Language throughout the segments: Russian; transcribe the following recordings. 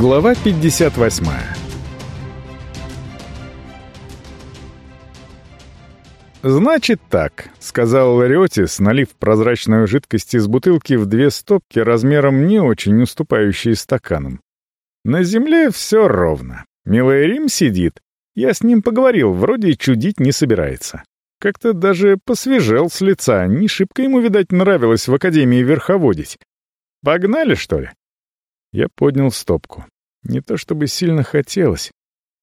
Глава 58 «Значит так», — сказал Лариотис, налив прозрачную жидкость из бутылки в две стопки размером не очень уступающие стаканам. «На земле все ровно. Милый Рим сидит. Я с ним поговорил, вроде чудить не собирается. Как-то даже посвежел с лица, не шибко ему, видать, нравилось в Академии верховодить. Погнали, что ли?» Я поднял стопку. Не то чтобы сильно хотелось,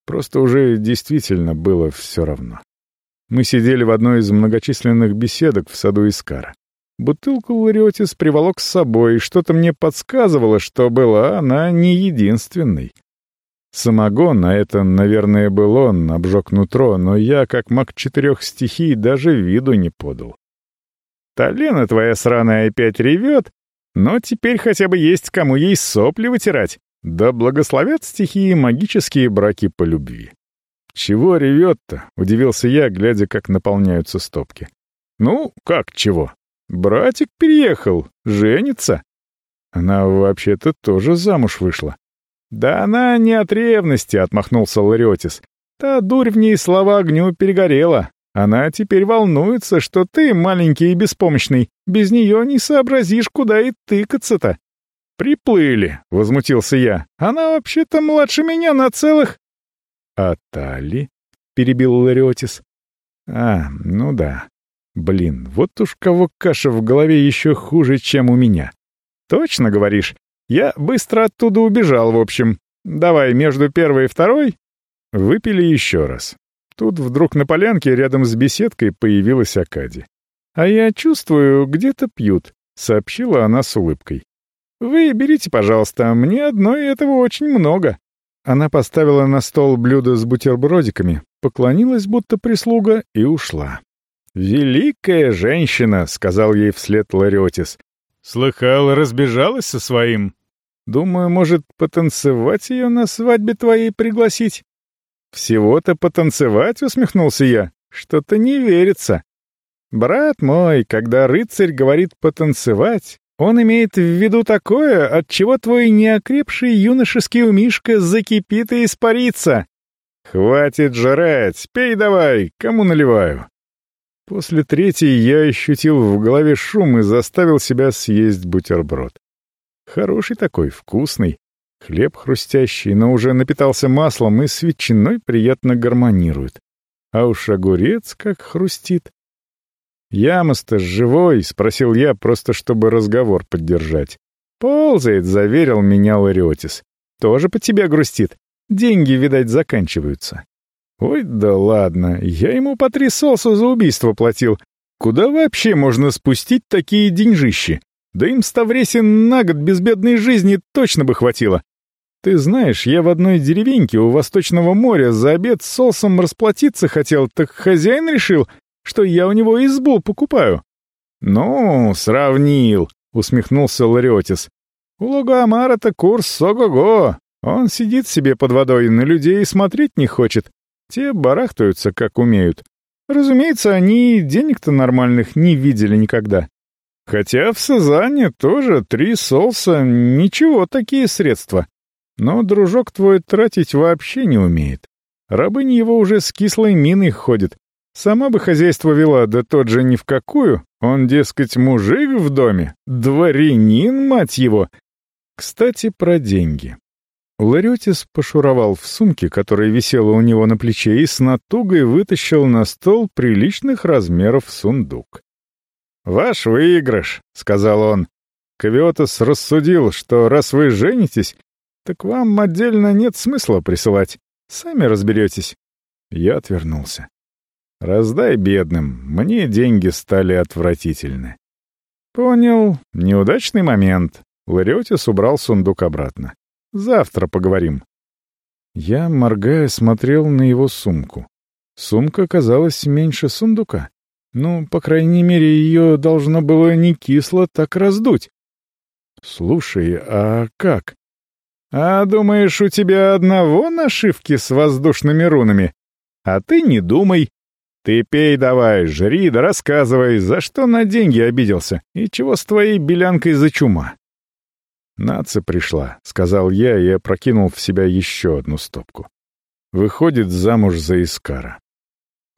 просто уже действительно было все равно. Мы сидели в одной из многочисленных беседок в саду Искара. Бутылку Лариотис приволок с собой, и что-то мне подсказывало, что была она не единственной. Самогон, а это, наверное, был он, обжег нутро, но я, как маг четырех стихий, даже виду не подал. «Талена твоя сраная опять ревет, но теперь хотя бы есть кому ей сопли вытирать. Да благословят стихии магические браки по любви». «Чего ревет-то?» — удивился я, глядя, как наполняются стопки. «Ну, как чего? Братик переехал, женится». Она вообще-то тоже замуж вышла. «Да она не от ревности», — отмахнулся Лариотис. «Та дурь в ней слова огню перегорела. Она теперь волнуется, что ты, маленький и беспомощный, без нее не сообразишь, куда и тыкаться-то». «Приплыли», — возмутился я. «Она вообще-то младше меня на целых...» «А Тали?» — перебил Лариотис. «А, ну да. Блин, вот уж кого каша в голове еще хуже, чем у меня. Точно говоришь? Я быстро оттуда убежал, в общем. Давай между первой и второй...» Выпили еще раз. Тут вдруг на полянке рядом с беседкой появилась Акади. «А я чувствую, где-то пьют», — сообщила она с улыбкой. «Вы берите, пожалуйста, мне одной этого очень много». Она поставила на стол блюдо с бутербродиками, поклонилась будто прислуга и ушла. «Великая женщина», — сказал ей вслед Лариотис. «Слыхала, разбежалась со своим. Думаю, может, потанцевать ее на свадьбе твоей пригласить?» «Всего-то потанцевать?» — усмехнулся я. «Что-то не верится». «Брат мой, когда рыцарь говорит потанцевать, он имеет в виду такое, от чего твой неокрепший юношеский умишка закипит и испарится. Хватит жрать, пей давай, кому наливаю. После третьей я ощутил в голове шум и заставил себя съесть бутерброд. Хороший такой, вкусный. Хлеб хрустящий, но уже напитался маслом и с ветчиной приятно гармонирует. А уж огурец как хрустит. «Ямос-то живой?» — спросил я, просто чтобы разговор поддержать. «Ползает», — заверил меня Лариотис. «Тоже по тебе грустит. Деньги, видать, заканчиваются». «Ой, да ладно, я ему по за убийство платил. Куда вообще можно спустить такие деньжищи? Да им Ставресин на год безбедной жизни точно бы хватило. Ты знаешь, я в одной деревеньке у Восточного моря за обед с солсом расплатиться хотел, так хозяин решил, что я у него избу покупаю». «Ну, сравнил», — усмехнулся Лариотис. «У Логоамара-то курс ого-го. Он сидит себе под водой, на людей смотреть не хочет. Те барахтаются, как умеют. Разумеется, они денег-то нормальных не видели никогда. Хотя в Сазане тоже три солса — ничего такие средства. Но дружок твой тратить вообще не умеет. Рабынь его уже с кислой миной ходит, Сама бы хозяйство вела, да тот же ни в какую. Он, дескать, мужик в доме, дворянин, мать его. Кстати, про деньги. Лариотис пошуровал в сумке, которая висела у него на плече, и с натугой вытащил на стол приличных размеров сундук. «Ваш выигрыш», — сказал он. Кавиотос рассудил, что раз вы женитесь, так вам отдельно нет смысла присылать. Сами разберетесь. Я отвернулся. Раздай бедным, мне деньги стали отвратительны. Понял, неудачный момент. Лариотис убрал сундук обратно. Завтра поговорим. Я, моргая, смотрел на его сумку. Сумка казалась меньше сундука. Ну, по крайней мере, ее должно было не кисло так раздуть. Слушай, а как? А думаешь, у тебя одного нашивки с воздушными рунами? А ты не думай. Ты пей давай, жри да рассказывай, за что на деньги обиделся и чего с твоей белянкой за чума. «Наца пришла», — сказал я и опрокинул в себя еще одну стопку. Выходит замуж за Искара.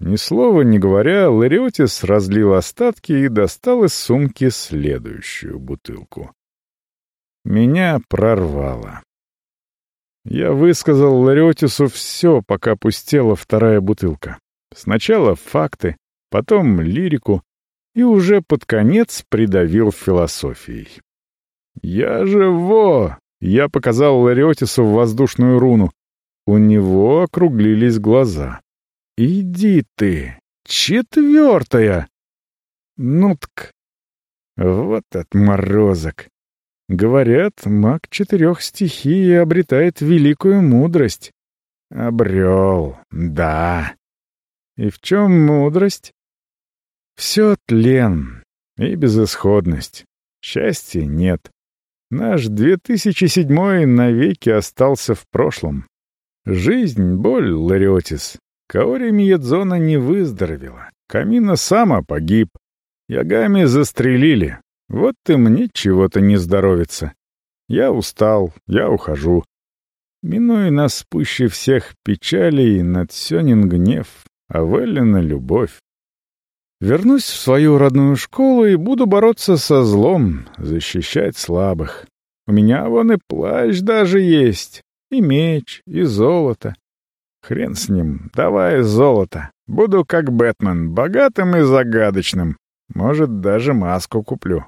Ни слова не говоря, Лариотис разлил остатки и достал из сумки следующую бутылку. Меня прорвало. Я высказал Лариотису все, пока пустела вторая бутылка. Сначала факты, потом лирику и уже под конец придавил философией. «Я же во!» — я показал Лариотису воздушную руну. У него округлились глаза. «Иди ты! Четвертая!» «Ну-тк!» Вот отморозок! Говорят, маг четырех стихий обретает великую мудрость. Обрел, да. И в чем мудрость? Все тлен и безысходность. Счастья нет. Наш 2007 навеки остался в прошлом. Жизнь — боль, Лариотис. Каори Миядзона не выздоровела. Камина сама погиб. Ягами застрелили. Вот и мне чего-то не здоровится. Я устал, я ухожу. Минуя нас пуще всех печалей, над Сёнин гнев, а Веллина любовь. Вернусь в свою родную школу и буду бороться со злом, защищать слабых. У меня вон и плащ даже есть, и меч, и золото. Хрен с ним, давай золото. Буду как Бэтмен, богатым и загадочным. Может, даже маску куплю.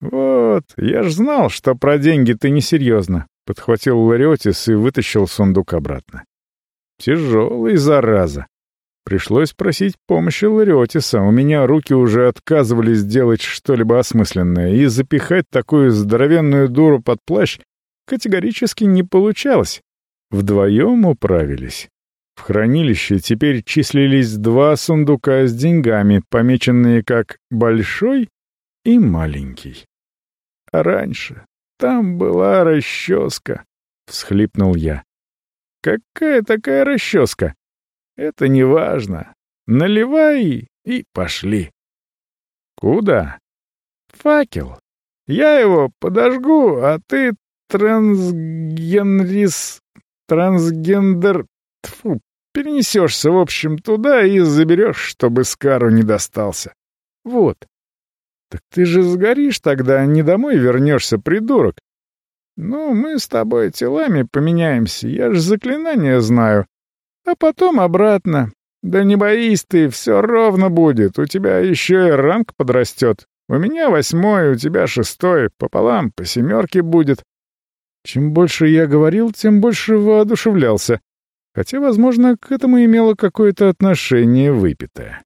Вот, я ж знал, что про деньги ты несерьезно. Подхватил Лариотис и вытащил сундук обратно. Тяжелый, зараза. Пришлось просить помощи Лариотиса. У меня руки уже отказывались делать что-либо осмысленное, и запихать такую здоровенную дуру под плащ категорически не получалось. Вдвоем управились. В хранилище теперь числились два сундука с деньгами, помеченные как «большой» и «маленький». А раньше там была расческа, — всхлипнул я. «Какая такая расческа?» Это не важно. Наливай и пошли. Куда? Факел. Я его подожгу, а ты трансгенрис... Трансгендер... Тьфу, перенесешься, в общем, туда и заберешь, чтобы Скару не достался. Вот. Так ты же сгоришь тогда, не домой вернешься, придурок. Ну, мы с тобой телами поменяемся, я же заклинания знаю. А потом обратно. Да не боись ты, все ровно будет. У тебя еще и ранг подрастет. У меня восьмой, у тебя шестой. Пополам, по семерке будет. Чем больше я говорил, тем больше воодушевлялся. Хотя, возможно, к этому имело какое-то отношение выпитое.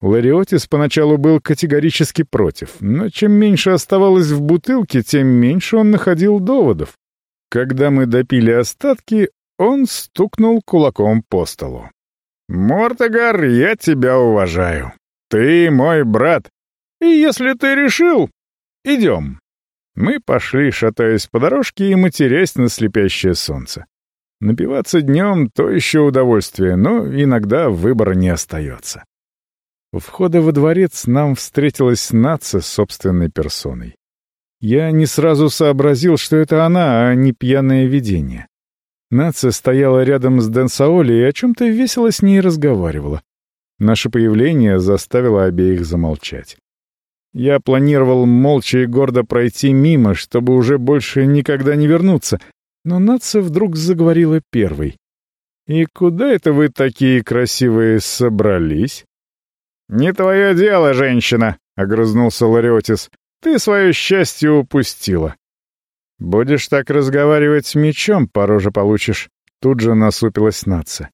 Лариотис поначалу был категорически против, но чем меньше оставалось в бутылке, тем меньше он находил доводов. Когда мы допили остатки, он стукнул кулаком по столу. «Мортогар, я тебя уважаю. Ты мой брат. И если ты решил, идем». Мы пошли, шатаясь по дорожке и матерясь на слепящее солнце. Напиваться днем — то еще удовольствие, но иногда выбора не остается. У входа во дворец нам встретилась наца собственной персоной. Я не сразу сообразил, что это она, а не пьяное видение. Наца стояла рядом с Денсаоли и о чем-то весело с ней разговаривала. Наше появление заставило обеих замолчать. Я планировал молча и гордо пройти мимо, чтобы уже больше никогда не вернуться, но Наца вдруг заговорила первой. «И куда это вы такие красивые собрались?» «Не твое дело, женщина!» — огрызнулся Лариотис. «Ты свое счастье упустила. «Будешь так разговаривать с мечом, по получишь», — тут же насупилась нация.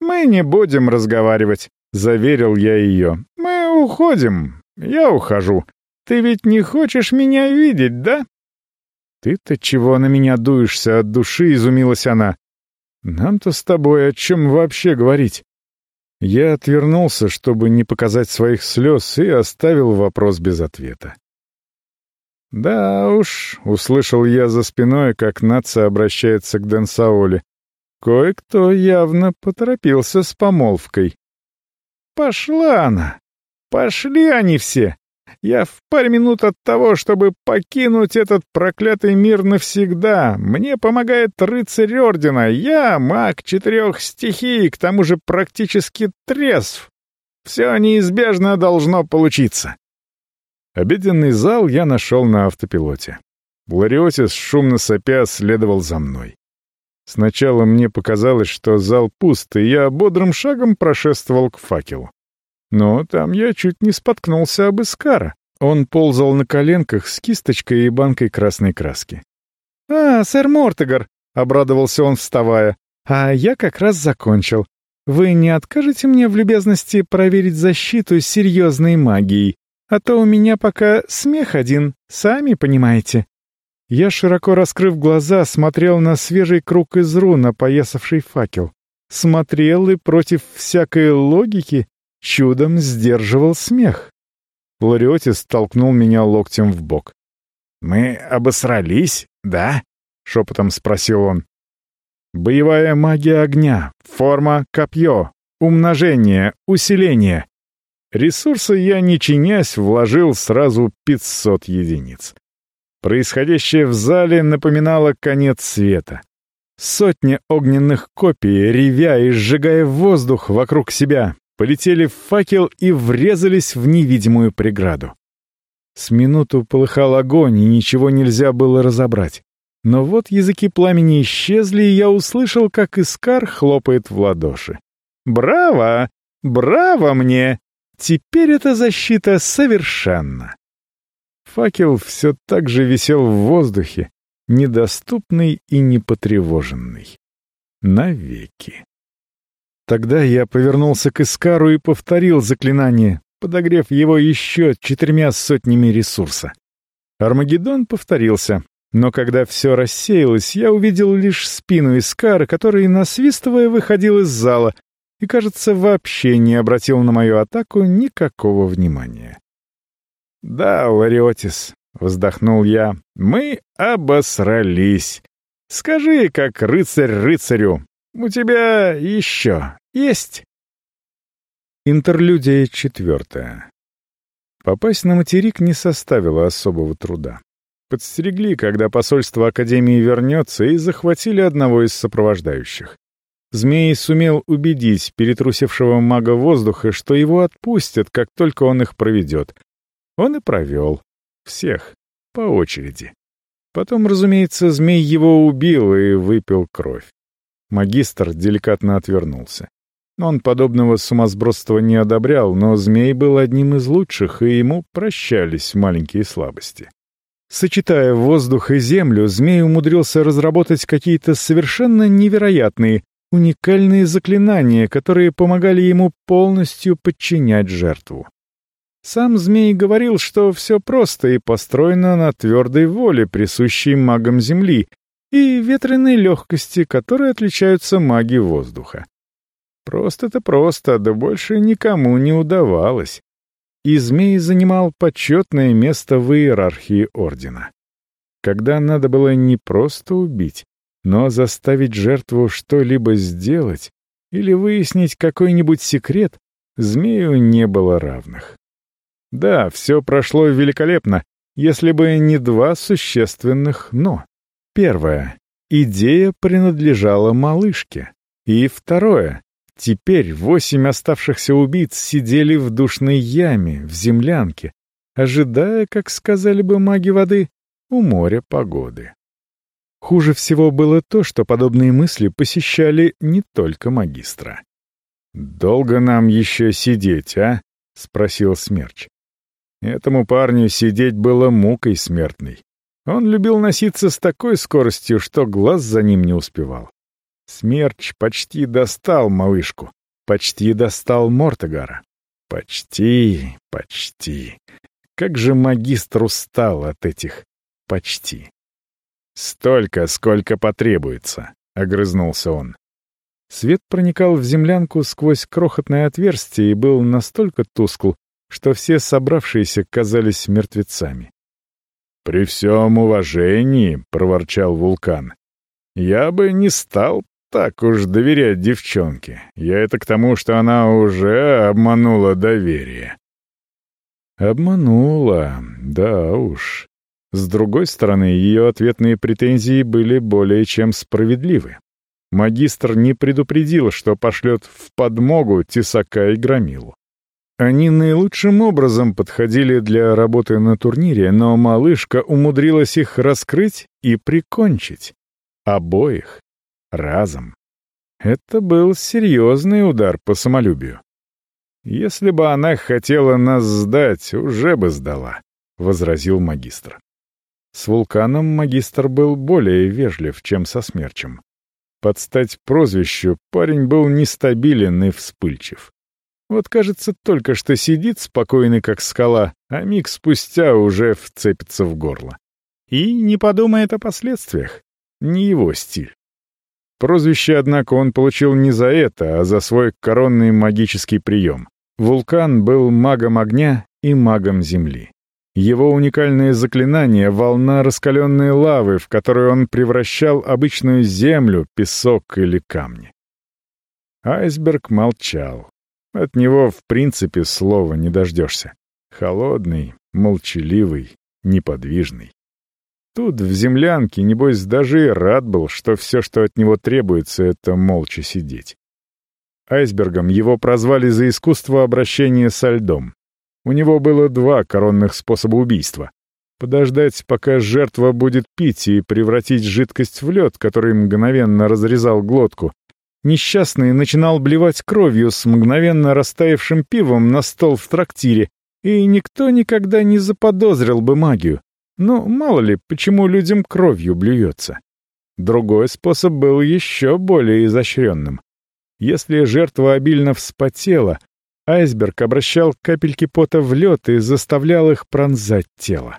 «Мы не будем разговаривать», — заверил я ее. «Мы уходим. Я ухожу. Ты ведь не хочешь меня видеть, да?» «Ты-то чего на меня дуешься от души?» — изумилась она. «Нам-то с тобой о чем вообще говорить?» Я отвернулся, чтобы не показать своих слез, и оставил вопрос без ответа. «Да уж», — услышал я за спиной, как нация обращается к Денсаоле. Кое-кто явно поторопился с помолвкой. «Пошла она! Пошли они все! Я в паре минут от того, чтобы покинуть этот проклятый мир навсегда. Мне помогает рыцарь Ордена. Я маг четырех стихий, к тому же практически трезв. Все неизбежно должно получиться. Обеденный зал я нашел на автопилоте. Лариотис, шумно сопя, следовал за мной. Сначала мне показалось, что зал пуст, и я бодрым шагом прошествовал к факелу. Но там я чуть не споткнулся об Искара. Он ползал на коленках с кисточкой и банкой красной краски. «А, сэр Мортегар!» — обрадовался он, вставая. «А я как раз закончил. Вы не откажете мне в любезности проверить защиту серьезной магией? А то у меня пока смех один, сами понимаете». Я, широко раскрыв глаза, смотрел на свежий круг из рун, опоясавший факел. Смотрел и против всякой логики чудом сдерживал смех. Лариотис столкнул меня локтем в бок. «Мы обосрались, да?» — шепотом спросил он. «Боевая магия огня, форма копье, умножение, усиление. Ресурсы я, не чинясь, вложил сразу 500 единиц. Происходящее в зале напоминало конец света. Сотни огненных копий, ревя и сжигая воздух вокруг себя, полетели в факел и врезались в невидимую преграду. С минуту полыхал огонь, и ничего нельзя было разобрать. Но вот языки пламени исчезли, и я услышал, как Искар хлопает в ладоши. «Браво! Браво мне! Теперь эта защита совершенна!» Факел все так же висел в воздухе, недоступный и непотревоженный. Навеки. Тогда я повернулся к Искару и повторил заклинание, подогрев его еще четырьмя сотнями ресурса. Армагеддон повторился, но когда все рассеялось, я увидел лишь спину Искара, который, насвистывая, выходил из зала и, кажется, вообще не обратил на мою атаку никакого внимания. «Да, Лариотис», — вздохнул я, — «мы обосрались. Скажи, как рыцарь рыцарю, у тебя еще есть?» Интерлюдия четвертая. Попасть на материк не составило особого труда. Подстерегли, когда посольство Академии вернется, и захватили одного из сопровождающих. Змей сумел убедить перетрусившего мага воздуха, что его отпустят, как только он их проведет. Он и провел. Всех. По очереди. Потом, разумеется, змей его убил и выпил кровь. Магистр деликатно отвернулся. Он подобного сумасбродства не одобрял, но змей был одним из лучших, и ему прощались маленькие слабости. Сочетая воздух и землю, змей умудрился разработать какие-то совершенно невероятные, уникальные заклинания, которые помогали ему полностью подчинять жертву. Сам змей говорил, что все просто и построено на твердой воле, присущей магам Земли, и ветреной легкости, которые отличаются маги воздуха. Просто-то просто, да больше никому не удавалось. И змей занимал почетное место в иерархии Ордена. Когда надо было не просто убить, но заставить жертву что-либо сделать или выяснить какой-нибудь секрет, змею не было равных. Да, все прошло великолепно, если бы не два существенных «но». Первое. Идея принадлежала малышке. И второе. Теперь восемь оставшихся убийц сидели в душной яме, в землянке, ожидая, как сказали бы маги воды, у моря погоды. Хуже всего было то, что подобные мысли посещали не только магистра. «Долго нам еще сидеть, а?» — спросил Смерч. Этому парню сидеть было мукой смертной. Он любил носиться с такой скоростью, что глаз за ним не успевал. Смерч почти достал малышку, почти достал Мортогара. Почти, почти. Как же магистр устал от этих «почти». «Столько, сколько потребуется», — огрызнулся он. Свет проникал в землянку сквозь крохотное отверстие и был настолько тускл, что все собравшиеся казались мертвецами. «При всем уважении», — проворчал вулкан, — «я бы не стал так уж доверять девчонке. Я это к тому, что она уже обманула доверие». Обманула, да уж. С другой стороны, ее ответные претензии были более чем справедливы. Магистр не предупредил, что пошлет в подмогу Тесака и Громилу. Они наилучшим образом подходили для работы на турнире, но малышка умудрилась их раскрыть и прикончить. Обоих. Разом. Это был серьезный удар по самолюбию. «Если бы она хотела нас сдать, уже бы сдала», — возразил магистр. С вулканом магистр был более вежлив, чем со смерчем. Под стать прозвищу парень был нестабилен и вспыльчив. Вот, кажется, только что сидит спокойный, как скала, а миг спустя уже вцепится в горло. И не подумает о последствиях. Не его стиль. Прозвище, однако, он получил не за это, а за свой коронный магический прием. Вулкан был магом огня и магом земли. Его уникальное заклинание — волна раскаленной лавы, в которую он превращал обычную землю, песок или камни. Айсберг молчал. От него, в принципе, слова не дождешься. Холодный, молчаливый, неподвижный. Тут, в землянке, небось, даже и рад был, что все, что от него требуется, это молча сидеть. Айсбергом его прозвали за искусство обращения со льдом. У него было два коронных способа убийства. Подождать, пока жертва будет пить и превратить жидкость в лед, который мгновенно разрезал глотку. Несчастный начинал блевать кровью с мгновенно растаявшим пивом на стол в трактире, и никто никогда не заподозрил бы магию. Ну, мало ли, почему людям кровью блюется. Другой способ был еще более изощренным. Если жертва обильно вспотела, айсберг обращал капельки пота в лед и заставлял их пронзать тело.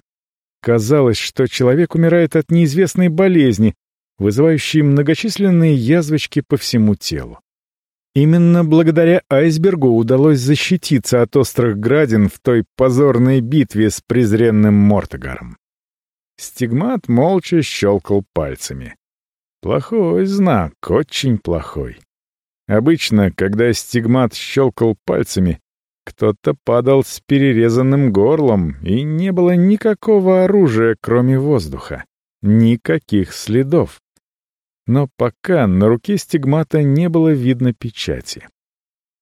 Казалось, что человек умирает от неизвестной болезни, вызывающей многочисленные язвочки по всему телу. Именно благодаря айсбергу удалось защититься от острых градин в той позорной битве с презренным Мортогаром. Стигмат молча щелкал пальцами. Плохой знак, очень плохой. Обычно, когда стигмат щелкал пальцами, кто-то падал с перерезанным горлом, и не было никакого оружия, кроме воздуха. Никаких следов. Но пока на руке стигмата не было видно печати.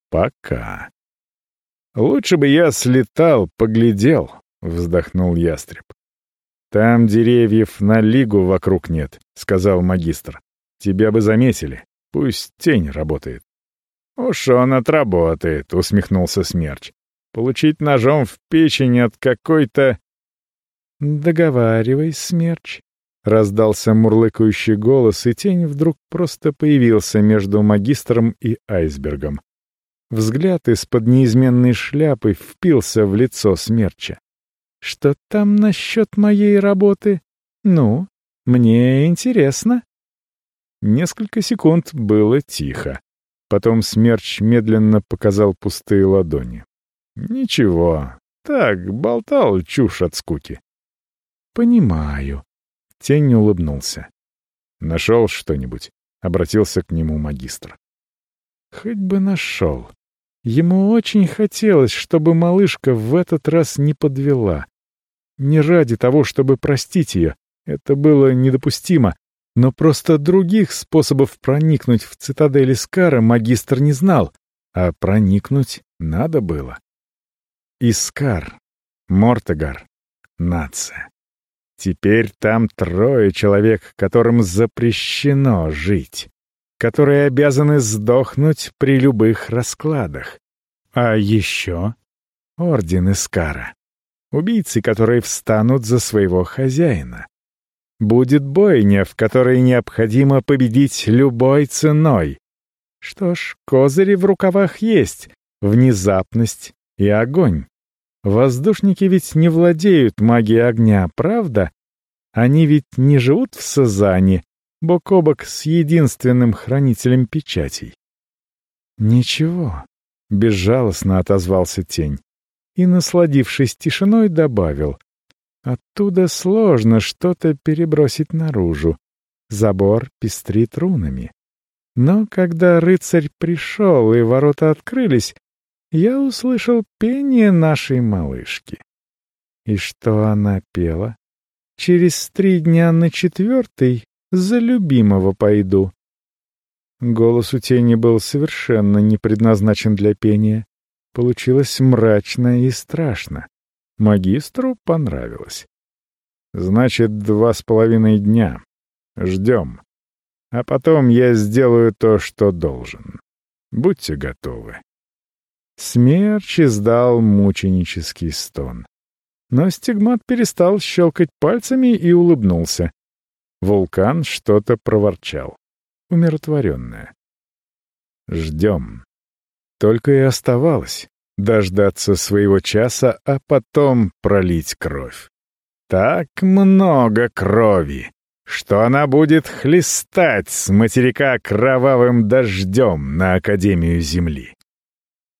Пока. «Лучше бы я слетал, поглядел», — вздохнул ястреб. «Там деревьев на лигу вокруг нет», — сказал магистр. «Тебя бы заметили. Пусть тень работает». «Уж он отработает», — усмехнулся Смерч. «Получить ножом в печень от какой-то...» «Договаривай, Смерч», — раздался мурлыкающий голос, и тень вдруг просто появился между магистром и айсбергом. Взгляд из-под неизменной шляпы впился в лицо Смерча. Что там насчет моей работы? Ну, мне интересно. Несколько секунд было тихо. Потом Смерч медленно показал пустые ладони. «Ничего, так, болтал чушь от скуки». «Понимаю». Тень улыбнулся. «Нашел что-нибудь?» — обратился к нему магистр. «Хоть бы нашел. Ему очень хотелось, чтобы малышка в этот раз не подвела. Не ради того, чтобы простить ее, это было недопустимо, но просто других способов проникнуть в цитадель Искара магистр не знал, а проникнуть надо было. Искар, Мортогар, нация. Теперь там трое человек, которым запрещено жить которые обязаны сдохнуть при любых раскладах. А еще Орден Искара. Убийцы, которые встанут за своего хозяина. Будет бойня, в которой необходимо победить любой ценой. Что ж, козыри в рукавах есть, внезапность и огонь. Воздушники ведь не владеют магией огня, правда? Они ведь не живут в Сазане, бок о бок с единственным хранителем печатей. «Ничего», — безжалостно отозвался тень и, насладившись тишиной, добавил. «Оттуда сложно что-то перебросить наружу. Забор пестрит рунами. Но когда рыцарь пришел и ворота открылись, я услышал пение нашей малышки. И что она пела? «Через три дня на четвертый за любимого пойду». Голос у тени был совершенно не предназначен для пения. Получилось мрачно и страшно. Магистру понравилось. «Значит, два с половиной дня. Ждем. А потом я сделаю то, что должен. Будьте готовы». Смерч издал мученический стон. Но стигмат перестал щелкать пальцами и улыбнулся. Вулкан что-то проворчал. Умиротворенное. Ждем. Только и оставалось дождаться своего часа, а потом пролить кровь. Так много крови, что она будет хлестать с материка кровавым дождем на Академию Земли.